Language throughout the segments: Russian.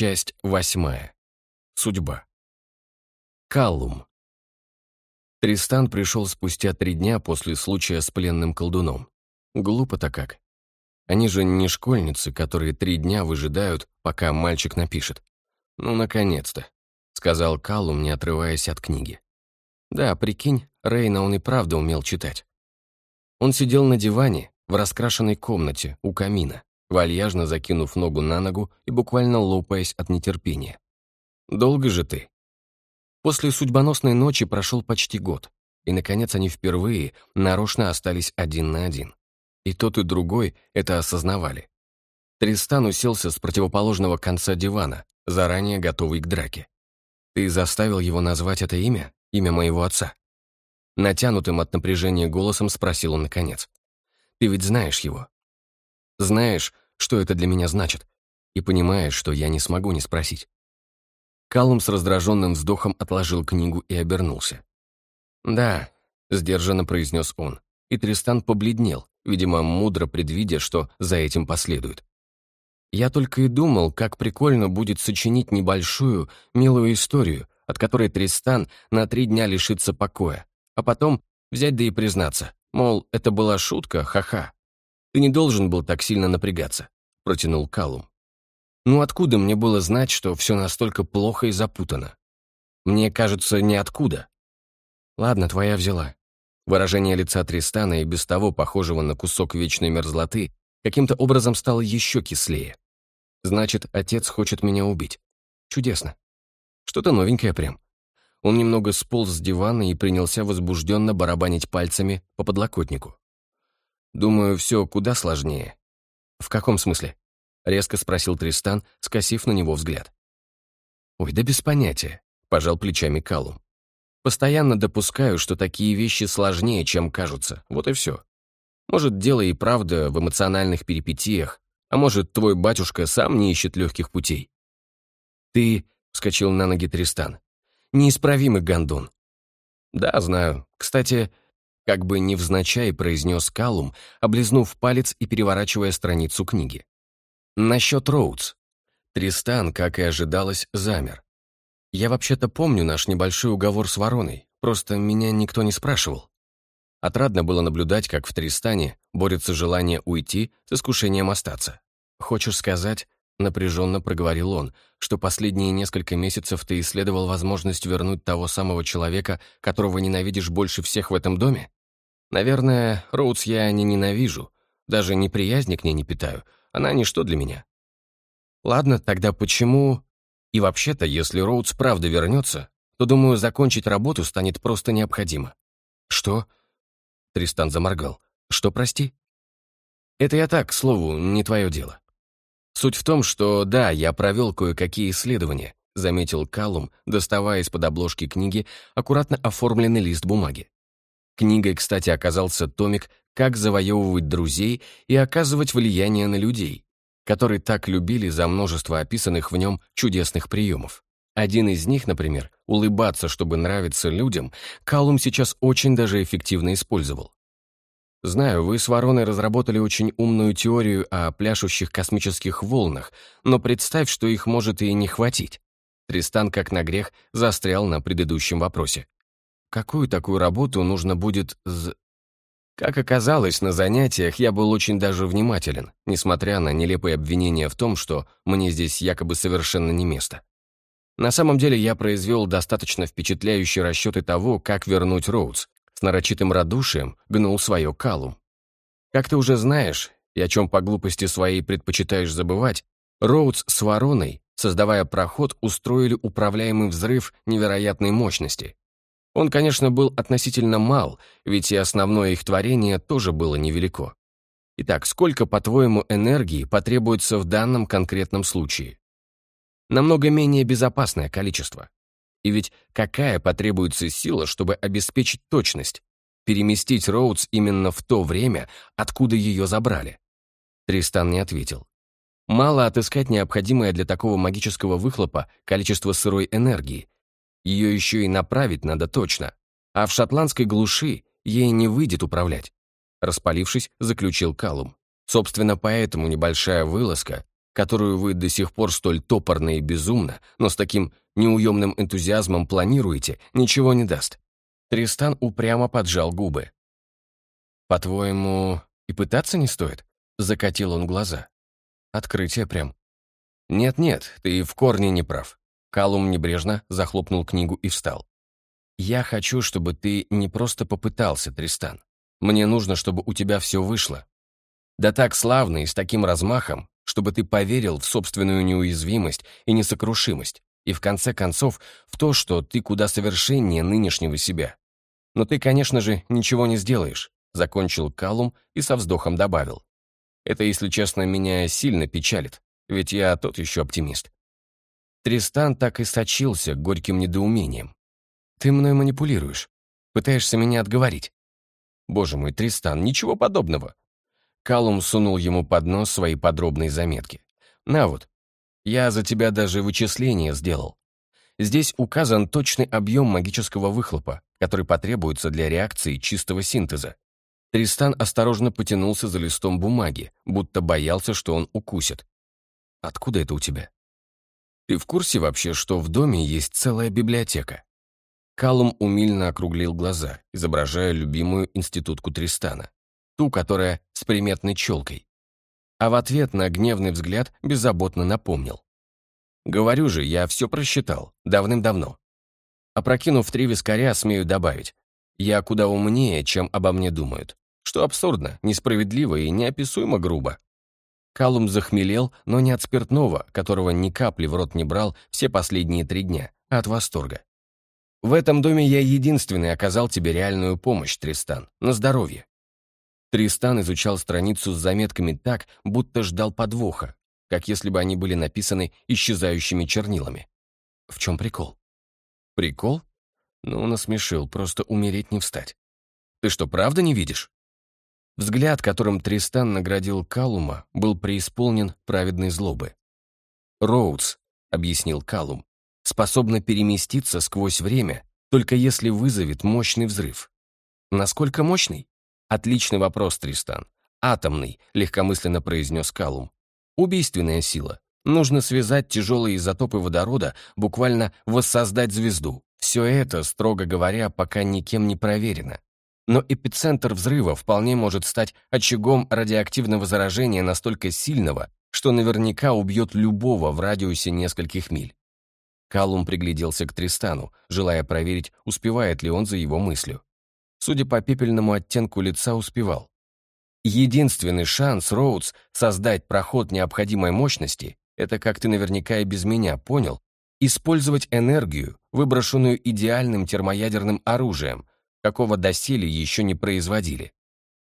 Часть восьмая. Судьба. Каллум. Тристан пришел спустя три дня после случая с пленным колдуном. Глупо-то как. Они же не школьницы, которые три дня выжидают, пока мальчик напишет. «Ну, наконец-то», — сказал Каллум, не отрываясь от книги. Да, прикинь, Рейна он и правда умел читать. Он сидел на диване в раскрашенной комнате у камина, вальяжно закинув ногу на ногу и буквально лопаясь от нетерпения. «Долго же ты?» После судьбоносной ночи прошел почти год, и, наконец, они впервые нарочно остались один на один. И тот, и другой это осознавали. Тристан уселся с противоположного конца дивана, заранее готовый к драке. «Ты заставил его назвать это имя? Имя моего отца?» Натянутым от напряжения голосом спросил он наконец. «Ты ведь знаешь его?» «Знаешь, что это для меня значит, и понимаешь, что я не смогу не спросить». Калум с раздраженным вздохом отложил книгу и обернулся. «Да», — сдержанно произнес он, и Тристан побледнел, видимо, мудро предвидя, что за этим последует. «Я только и думал, как прикольно будет сочинить небольшую, милую историю, от которой Тристан на три дня лишится покоя, а потом взять да и признаться, мол, это была шутка, ха-ха. Ты не должен был так сильно напрягаться», — протянул Калум. «Ну откуда мне было знать, что все настолько плохо и запутано? Мне кажется, ниоткуда». «Ладно, твоя взяла». Выражение лица Тристана и без того похожего на кусок вечной мерзлоты каким-то образом стало еще кислее. «Значит, отец хочет меня убить. Чудесно. Что-то новенькое прям». Он немного сполз с дивана и принялся возбужденно барабанить пальцами по подлокотнику. Думаю, все куда сложнее. В каком смысле? Резко спросил Тристан, скосив на него взгляд. Ой, да без понятия, пожал плечами Калум. Постоянно допускаю, что такие вещи сложнее, чем кажутся. Вот и все. Может, дело и правда в эмоциональных перипетиях, а может, твой батюшка сам не ищет легких путей. Ты, — вскочил на ноги Тристан, — неисправимый гондон. Да, знаю. Кстати, как бы невзначай произнес Калум, облизнув палец и переворачивая страницу книги. Насчет Роудс. Тристан, как и ожидалось, замер. Я вообще-то помню наш небольшой уговор с Вороной, просто меня никто не спрашивал. Отрадно было наблюдать, как в Тристане борется желание уйти с искушением остаться. Хочешь сказать, напряженно проговорил он, что последние несколько месяцев ты исследовал возможность вернуть того самого человека, которого ненавидишь больше всех в этом доме? Наверное, Роудс я не ненавижу, даже неприязни к ней не питаю, она ничто для меня. Ладно, тогда почему... И вообще-то, если Роудс правда вернется, то, думаю, закончить работу станет просто необходимо. Что? Тристан заморгал. Что, прости? Это я так, к слову, не твое дело. Суть в том, что да, я провел кое-какие исследования, заметил Калум, доставая из-под обложки книги аккуратно оформленный лист бумаги. Книгой, кстати, оказался томик «Как завоевывать друзей и оказывать влияние на людей», который так любили за множество описанных в нем чудесных приемов. Один из них, например, улыбаться, чтобы нравиться людям, Калум сейчас очень даже эффективно использовал. Знаю, вы с Вороной разработали очень умную теорию о пляшущих космических волнах, но представь, что их может и не хватить. Тристан, как на грех, застрял на предыдущем вопросе. Какую такую работу нужно будет з... Как оказалось, на занятиях я был очень даже внимателен, несмотря на нелепые обвинения в том, что мне здесь якобы совершенно не место. На самом деле я произвел достаточно впечатляющие расчеты того, как вернуть Роудс. С нарочитым радушием гнул свое калум. Как ты уже знаешь, и о чем по глупости своей предпочитаешь забывать, Роудс с Вороной, создавая проход, устроили управляемый взрыв невероятной мощности, он, конечно, был относительно мал, ведь и основное их творение тоже было невелико. Итак, сколько, по-твоему, энергии потребуется в данном конкретном случае? Намного менее безопасное количество. И ведь какая потребуется сила, чтобы обеспечить точность? Переместить Роудс именно в то время, откуда ее забрали? Тристан не ответил. Мало отыскать необходимое для такого магического выхлопа количество сырой энергии, ее еще и направить надо точно. А в шотландской глуши ей не выйдет управлять. Распалившись, заключил Калум. Собственно, поэтому небольшая вылазка которую вы до сих пор столь топорно и безумно, но с таким неуемным энтузиазмом планируете, ничего не даст. Тристан упрямо поджал губы. «По-твоему, и пытаться не стоит?» Закатил он глаза. Открытие прям. «Нет-нет, ты в корне не прав». Калум небрежно захлопнул книгу и встал. «Я хочу, чтобы ты не просто попытался, Тристан. Мне нужно, чтобы у тебя все вышло. Да так славно и с таким размахом, чтобы ты поверил в собственную неуязвимость и несокрушимость, и в конце концов в то, что ты куда совершеннее нынешнего себя. Но ты, конечно же, ничего не сделаешь», — закончил Калум и со вздохом добавил. «Это, если честно, меня сильно печалит, ведь я тот еще оптимист». Тристан так и сочился горьким недоумением. «Ты мной манипулируешь. Пытаешься меня отговорить». «Боже мой, Тристан, ничего подобного». Калум сунул ему под нос свои подробные заметки. «На вот, я за тебя даже вычисление сделал. Здесь указан точный объем магического выхлопа, который потребуется для реакции чистого синтеза. Тристан осторожно потянулся за листом бумаги, будто боялся, что он укусит. «Откуда это у тебя?» «Ты в курсе вообще, что в доме есть целая библиотека?» Калум умильно округлил глаза, изображая любимую институтку Тристана, ту, которая с приметной челкой. А в ответ на гневный взгляд беззаботно напомнил. Говорю же, я все просчитал, давным-давно. Опрокинув три вискаря, смею добавить. Я куда умнее, чем обо мне думают. Что абсурдно, несправедливо и неописуемо грубо. Калум захмелел, но не от спиртного, которого ни капли в рот не брал все последние три дня, а от восторга. «В этом доме я единственный оказал тебе реальную помощь, Тристан, на здоровье». Тристан изучал страницу с заметками так, будто ждал подвоха, как если бы они были написаны исчезающими чернилами. В чем прикол? Прикол? Ну, насмешил, просто умереть не встать. Ты что, правда не видишь? Взгляд, которым Тристан наградил Калума, был преисполнен праведной злобы. «Роудс», — объяснил Калум, — «способна переместиться сквозь время, только если вызовет мощный взрыв». «Насколько мощный?» «Отличный вопрос, Тристан. Атомный», — легкомысленно произнес Калум. Убийственная сила. Нужно связать тяжелые изотопы водорода, буквально воссоздать звезду. Все это, строго говоря, пока никем не проверено. Но эпицентр взрыва вполне может стать очагом радиоактивного заражения настолько сильного, что наверняка убьет любого в радиусе нескольких миль. Калум пригляделся к Тристану, желая проверить, успевает ли он за его мыслью. Судя по пепельному оттенку лица, успевал. Единственный шанс, Роудс, создать проход необходимой мощности, это, как ты наверняка и без меня понял, использовать энергию, выброшенную идеальным термоядерным оружием, какого доселе еще не производили.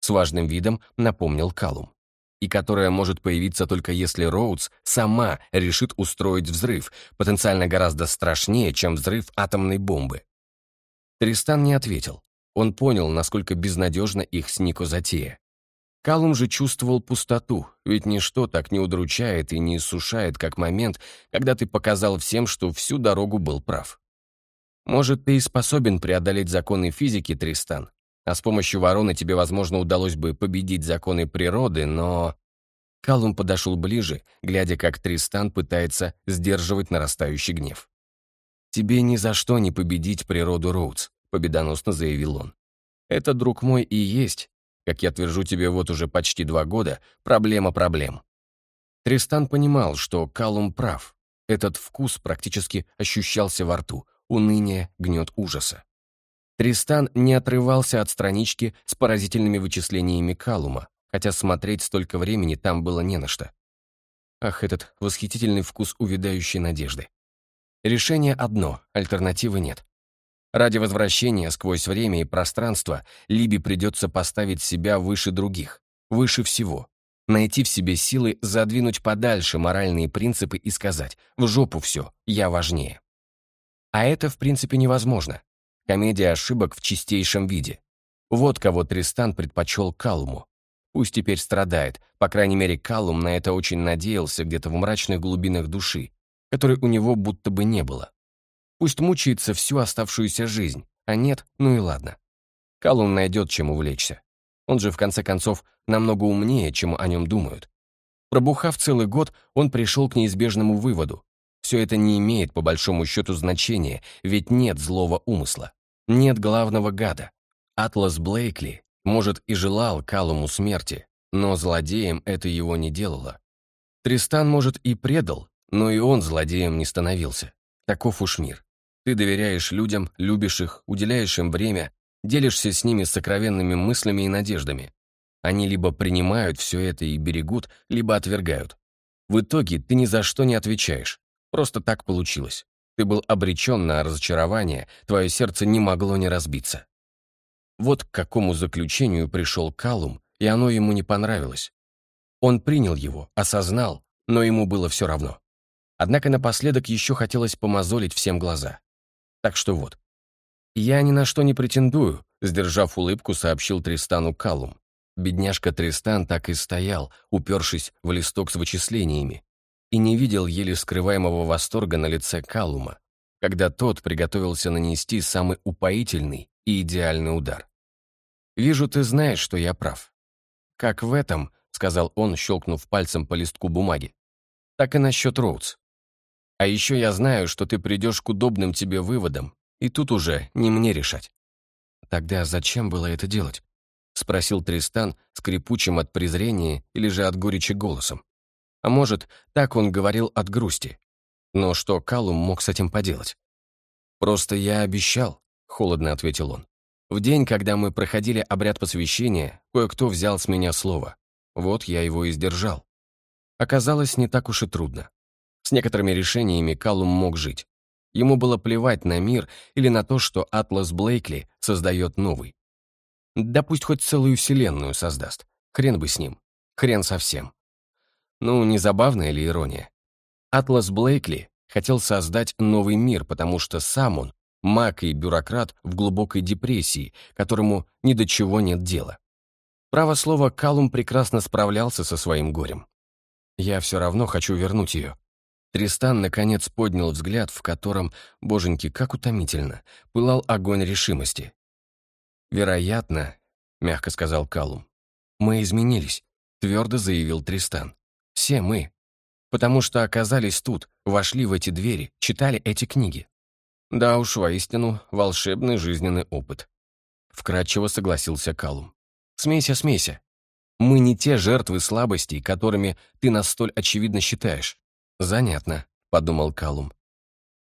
С важным видом напомнил Калум. И которая может появиться только если Роудс сама решит устроить взрыв, потенциально гораздо страшнее, чем взрыв атомной бомбы. Тристан не ответил. Он понял, насколько безнадежна их с Нико затея. Калум же чувствовал пустоту, ведь ничто так не удручает и не иссушает, как момент, когда ты показал всем, что всю дорогу был прав. Может, ты и способен преодолеть законы физики, Тристан, а с помощью вороны тебе, возможно, удалось бы победить законы природы, но... Калум подошел ближе, глядя, как Тристан пытается сдерживать нарастающий гнев. «Тебе ни за что не победить природу Роудс», — победоносно заявил он. «Это, друг мой, и есть как я твержу тебе вот уже почти два года, проблема проблем. Тристан понимал, что Калум прав. Этот вкус практически ощущался во рту, уныние, гнет ужаса. Тристан не отрывался от странички с поразительными вычислениями Калума, хотя смотреть столько времени там было не на что. Ах, этот восхитительный вкус увядающей надежды. Решение одно, альтернативы нет. Ради возвращения сквозь время и пространство Либе придется поставить себя выше других, выше всего. Найти в себе силы задвинуть подальше моральные принципы и сказать «в жопу все, я важнее». А это, в принципе, невозможно. Комедия ошибок в чистейшем виде. Вот кого Тристан предпочел Калуму. Пусть теперь страдает, по крайней мере, Калум на это очень надеялся где-то в мрачных глубинах души, которой у него будто бы не было. Пусть мучается всю оставшуюся жизнь, а нет, ну и ладно. Калум найдет чем увлечься. Он же, в конце концов, намного умнее, чем о нем думают. Пробухав целый год, он пришел к неизбежному выводу. Все это не имеет по большому счету значения, ведь нет злого умысла. Нет главного гада. Атлас Блейкли, может, и желал Калуму смерти, но злодеем это его не делало. Тристан, может, и предал, но и он злодеем не становился. Таков уж мир. Ты доверяешь людям, любишь их, уделяешь им время, делишься с ними сокровенными мыслями и надеждами. Они либо принимают все это и берегут, либо отвергают. В итоге ты ни за что не отвечаешь. Просто так получилось. Ты был обречен на разочарование, твое сердце не могло не разбиться. Вот к какому заключению пришел Калум, и оно ему не понравилось. Он принял его, осознал, но ему было все равно. Однако напоследок еще хотелось помозолить всем глаза. Так что вот. «Я ни на что не претендую», — сдержав улыбку, сообщил Тристану Калум. Бедняжка Тристан так и стоял, упершись в листок с вычислениями, и не видел еле скрываемого восторга на лице Калума, когда тот приготовился нанести самый упоительный и идеальный удар. «Вижу, ты знаешь, что я прав». «Как в этом», — сказал он, щелкнув пальцем по листку бумаги, «так и насчет Роудс. А еще я знаю, что ты придешь к удобным тебе выводам, и тут уже не мне решать». «Тогда зачем было это делать?» — спросил Тристан скрипучим от презрения или же от горечи голосом. А может, так он говорил от грусти. Но что Калум мог с этим поделать? «Просто я обещал», — холодно ответил он. «В день, когда мы проходили обряд посвящения, кое-кто взял с меня слово. Вот я его и сдержал. Оказалось, не так уж и трудно. С некоторыми решениями Калум мог жить. Ему было плевать на мир или на то, что Атлас Блейкли создает новый. Да пусть хоть целую вселенную создаст. Хрен бы с ним. Хрен совсем. Ну, не забавная ли ирония? Атлас Блейкли хотел создать новый мир, потому что сам он маг и бюрократ в глубокой депрессии, которому ни до чего нет дела. Право слово, Калум прекрасно справлялся со своим горем. Я все равно хочу вернуть ее. Тристан, наконец, поднял взгляд, в котором, боженьки, как утомительно, пылал огонь решимости. «Вероятно», — мягко сказал Калум, — «мы изменились», — твердо заявил Тристан. «Все мы. Потому что оказались тут, вошли в эти двери, читали эти книги». «Да уж, воистину, волшебный жизненный опыт», — вкратчиво согласился Калум. «Смейся, смейся. Мы не те жертвы слабостей, которыми ты нас столь очевидно считаешь». «Занятно», — подумал Калум.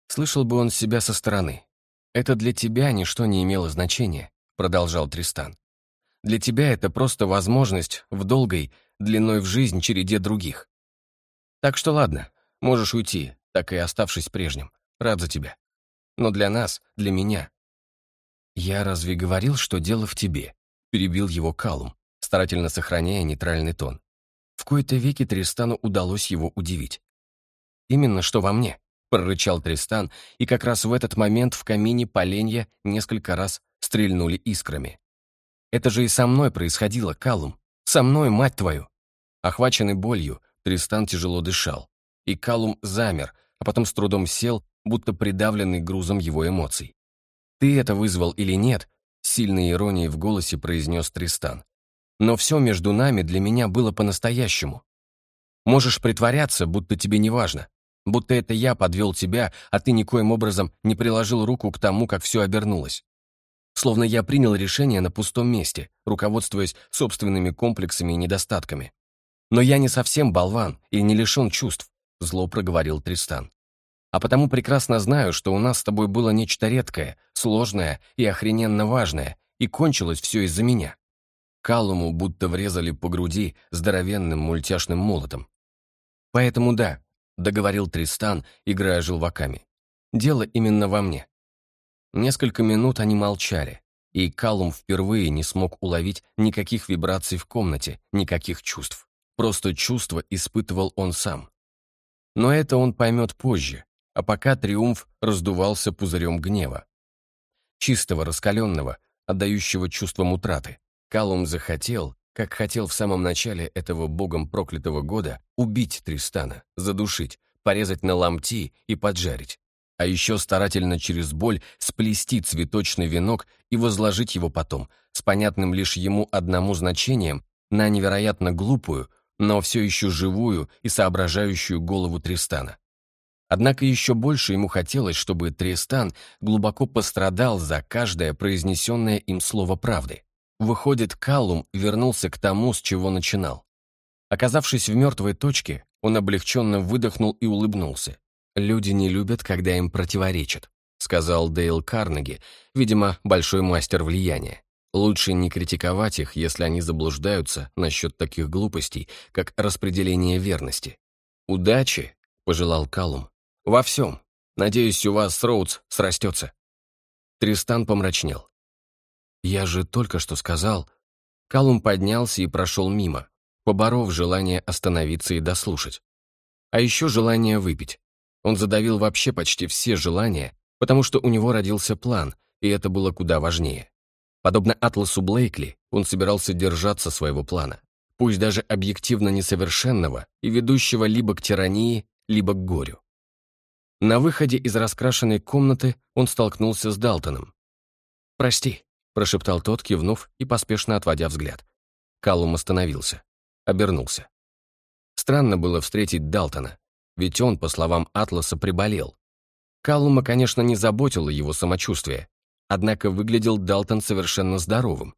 Слышал бы он себя со стороны. Это для тебя ничто не имело значения продолжал Тристан. «Для тебя это просто возможность в долгой, длиной в жизнь череде других. Так что ладно, можешь уйти, так и оставшись прежним. Рад за тебя. Но для нас, для меня...» «Я разве говорил, что дело в тебе?» перебил его Калум, старательно сохраняя нейтральный тон. В кои-то веки Тристану удалось его удивить. «Именно что во мне», — прорычал Тристан, и как раз в этот момент в камине поленья несколько раз стрельнули искрами. «Это же и со мной происходило, Калум. Со мной, мать твою!» Охваченный болью, Тристан тяжело дышал. И Калум замер, а потом с трудом сел, будто придавленный грузом его эмоций. «Ты это вызвал или нет?» — сильной иронией в голосе произнес Тристан. «Но все между нами для меня было по-настоящему. Можешь притворяться, будто тебе не важно, будто это я подвел тебя, а ты никоим образом не приложил руку к тому, как все обернулось словно я принял решение на пустом месте, руководствуясь собственными комплексами и недостатками. «Но я не совсем болван и не лишен чувств», — зло проговорил Тристан. «А потому прекрасно знаю, что у нас с тобой было нечто редкое, сложное и охрененно важное, и кончилось все из-за меня». Калуму будто врезали по груди здоровенным мультяшным молотом. «Поэтому да», — договорил Тристан, играя желваками. «Дело именно во мне. Несколько минут они молчали, и Калум впервые не смог уловить никаких вибраций в комнате, никаких чувств. Просто чувства испытывал он сам. Но это он поймет позже, а пока триумф раздувался пузырем гнева. Чистого, раскаленного, отдающего чувством утраты. Калум захотел, как хотел в самом начале этого богом проклятого года, убить Тристана, задушить, порезать на ломти и поджарить а еще старательно через боль сплести цветочный венок и возложить его потом, с понятным лишь ему одному значением, на невероятно глупую, но все еще живую и соображающую голову Тристана. Однако еще больше ему хотелось, чтобы Тристан глубоко пострадал за каждое произнесенное им слово правды. Выходит, Каллум вернулся к тому, с чего начинал. Оказавшись в мертвой точке, он облегченно выдохнул и улыбнулся. «Люди не любят, когда им противоречат», сказал Дейл Карнеги, видимо, большой мастер влияния. Лучше не критиковать их, если они заблуждаются насчет таких глупостей, как распределение верности. «Удачи!» — пожелал Калум. «Во всем. Надеюсь, у вас с Роудс срастется». Тристан помрачнел. «Я же только что сказал...» Калум поднялся и прошел мимо, поборов желание остановиться и дослушать. А еще желание выпить. Он задавил вообще почти все желания, потому что у него родился план, и это было куда важнее. Подобно Атласу Блейкли, он собирался держаться своего плана, пусть даже объективно несовершенного и ведущего либо к тирании, либо к горю. На выходе из раскрашенной комнаты он столкнулся с Далтоном. «Прости», — прошептал тот, кивнув и поспешно отводя взгляд. Каллум остановился, обернулся. Странно было встретить Далтона, ведь он, по словам Атласа, приболел. Каллума, конечно, не заботило его самочувствие, Однако выглядел Далтон совершенно здоровым.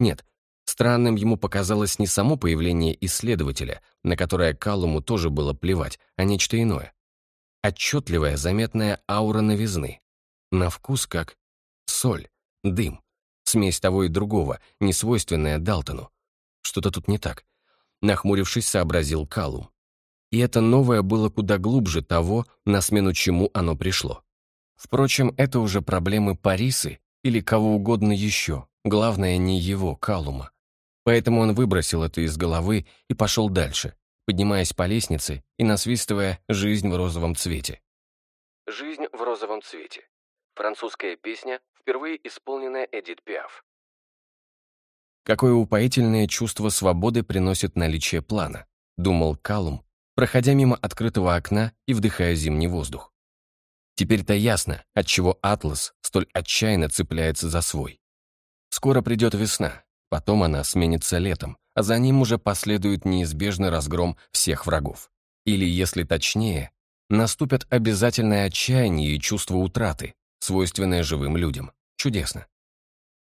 Нет, странным ему показалось не само появление исследователя, на которое Каллуму тоже было плевать, а нечто иное. Отчетливая, заметная аура новизны. На вкус как соль, дым, смесь того и другого, не свойственная Далтону. Что-то тут не так. Нахмурившись, сообразил Каллум. И это новое было куда глубже того, на смену чему оно пришло. Впрочем, это уже проблемы Парисы или кого угодно еще, главное не его, Калума. Поэтому он выбросил это из головы и пошел дальше, поднимаясь по лестнице и насвистывая «Жизнь в розовом цвете». «Жизнь в розовом цвете» — французская песня, впервые исполненная Эдит Пиаф. Какое упоительное чувство свободы приносит наличие плана, думал Калум, проходя мимо открытого окна и вдыхая зимний воздух. Теперь-то ясно, отчего Атлас столь отчаянно цепляется за свой. Скоро придет весна, потом она сменится летом, а за ним уже последует неизбежный разгром всех врагов. Или, если точнее, наступят обязательное отчаяние и чувство утраты, свойственное живым людям. Чудесно.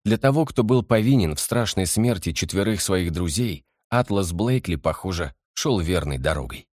Для того, кто был повинен в страшной смерти четверых своих друзей, Атлас Блейкли, похоже, шел верной дорогой.